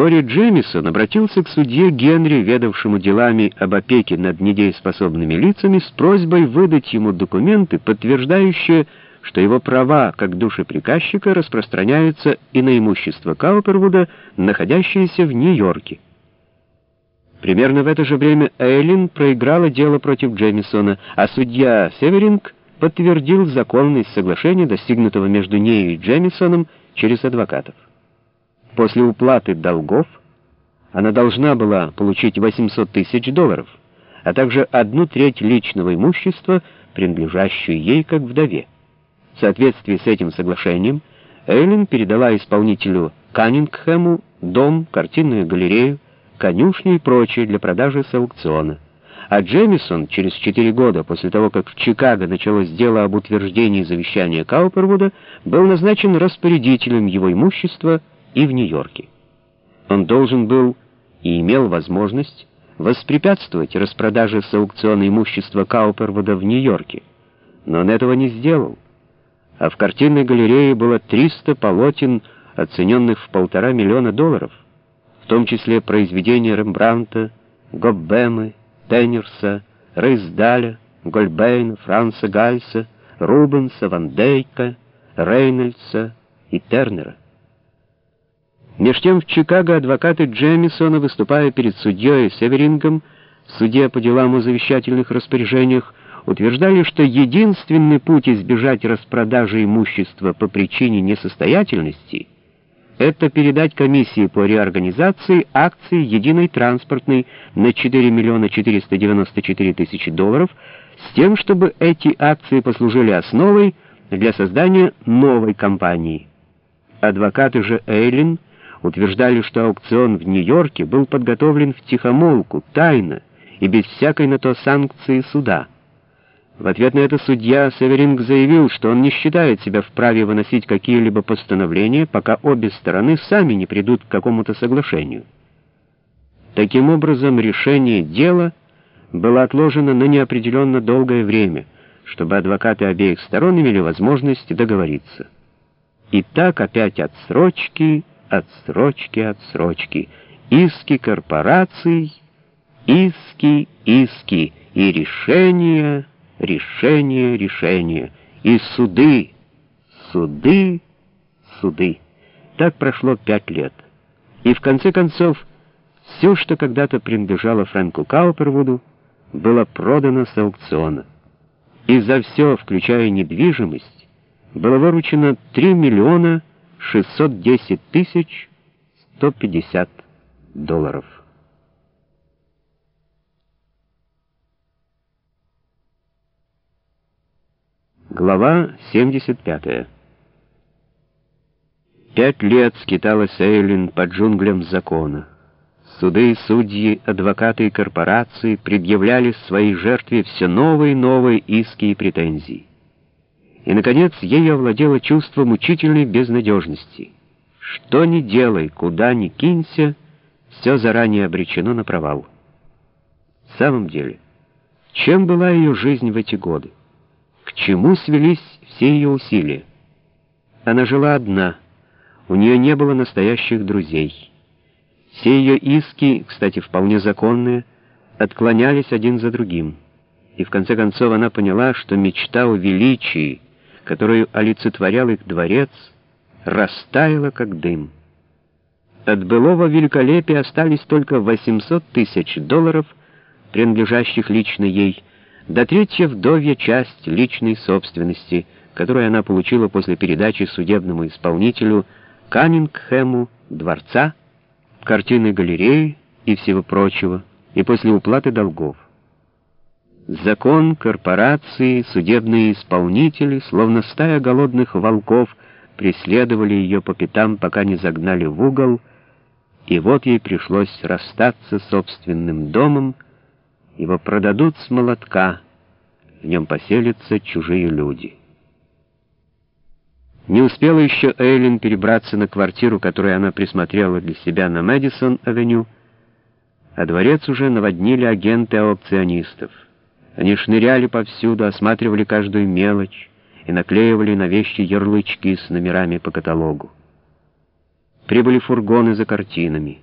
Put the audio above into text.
Вскоре Джемисон обратился к судье Генри, ведавшему делами об опеке над недееспособными лицами, с просьбой выдать ему документы, подтверждающие, что его права как душеприказчика распространяются и на имущество Каупервуда, находящееся в Нью-Йорке. Примерно в это же время Эйлин проиграла дело против Джемисона, а судья Северинг подтвердил законность соглашения, достигнутого между нею и Джемисоном через адвокатов. После уплаты долгов она должна была получить 800 тысяч долларов, а также одну треть личного имущества, принадлежащую ей как вдове. В соответствии с этим соглашением Эйлин передала исполнителю Каннингхэму дом, картинную галерею, конюшню и прочее для продажи с аукциона. А Джемисон через четыре года после того, как в Чикаго началось дело об утверждении завещания Каупервуда, был назначен распорядителем его имущества и в Нью-Йорке. Он должен был и имел возможность воспрепятствовать распродаже с аукциона имущества Каупервуда в Нью-Йорке, но он этого не сделал. А в картинной галерее было 300 полотен, оцененных в полтора миллиона долларов, в том числе произведения Рембранта, Гоббемы, Теннерса, Рейсдаля, Гольбейна, Франца Гальса, Рубенса, Ван Дейка, Рейнольдса и Тернера. Меж тем в Чикаго адвокаты Джемисона, выступая перед судьей Северингом, судья по делам о завещательных распоряжениях, утверждали, что единственный путь избежать распродажи имущества по причине несостоятельности — это передать комиссии по реорганизации акции единой транспортной на 4 миллиона 494 тысячи долларов с тем, чтобы эти акции послужили основой для создания новой компании. Адвокаты же Эйлин — утверждали, что аукцион в Нью-Йорке был подготовлен в тихомолку, тайно и без всякой на то санкции суда. В ответ на это судья Северинг заявил, что он не считает себя вправе выносить какие-либо постановления, пока обе стороны сами не придут к какому-то соглашению. Таким образом, решение дела было отложено на неопределенно долгое время, чтобы адвокаты обеих сторон имели возможность договориться. И так опять отсрочки отсрочки, отсрочки, иски корпораций, иски, иски, и решения, решения, решения, и суды, суды, суды. Так прошло пять лет. И в конце концов, все, что когда-то принадлежало Фрэнку Каупервуду, было продано с аукциона. И за все, включая недвижимость, было выручено 3 миллиона 610 тысяч 150 долларов. Глава 75. Пять лет скиталась Эйлин по джунглям закона. Суды, судьи, адвокаты и корпорации предъявляли своей жертве все новые и новые иски и претензии. И, наконец, ею овладело чувство мучительной безнадежности. Что ни делай, куда ни кинься, все заранее обречено на провал. В самом деле, чем была ее жизнь в эти годы? К чему свелись все ее усилия? Она жила одна, у нее не было настоящих друзей. Все ее иски, кстати, вполне законные, отклонялись один за другим. И в конце концов она поняла, что мечта о величии — которую олицетворял их дворец, растаяла как дым. От былого великолепия остались только 800 тысяч долларов, принадлежащих лично ей, да третья вдовья часть личной собственности, которую она получила после передачи судебному исполнителю Каннингхэму дворца, картины галереи и всего прочего, и после уплаты долгов. Закон, корпорации, судебные исполнители, словно стая голодных волков, преследовали ее по пятам, пока не загнали в угол, и вот ей пришлось расстаться с собственным домом, его продадут с молотка, в нем поселятся чужие люди. Не успела еще Эйлин перебраться на квартиру, которую она присмотрела для себя на Мэдисон-авеню, а дворец уже наводнили агенты аукционистов. Они шныряли повсюду, осматривали каждую мелочь и наклеивали на вещи ярлычки с номерами по каталогу. Прибыли фургоны за картинами.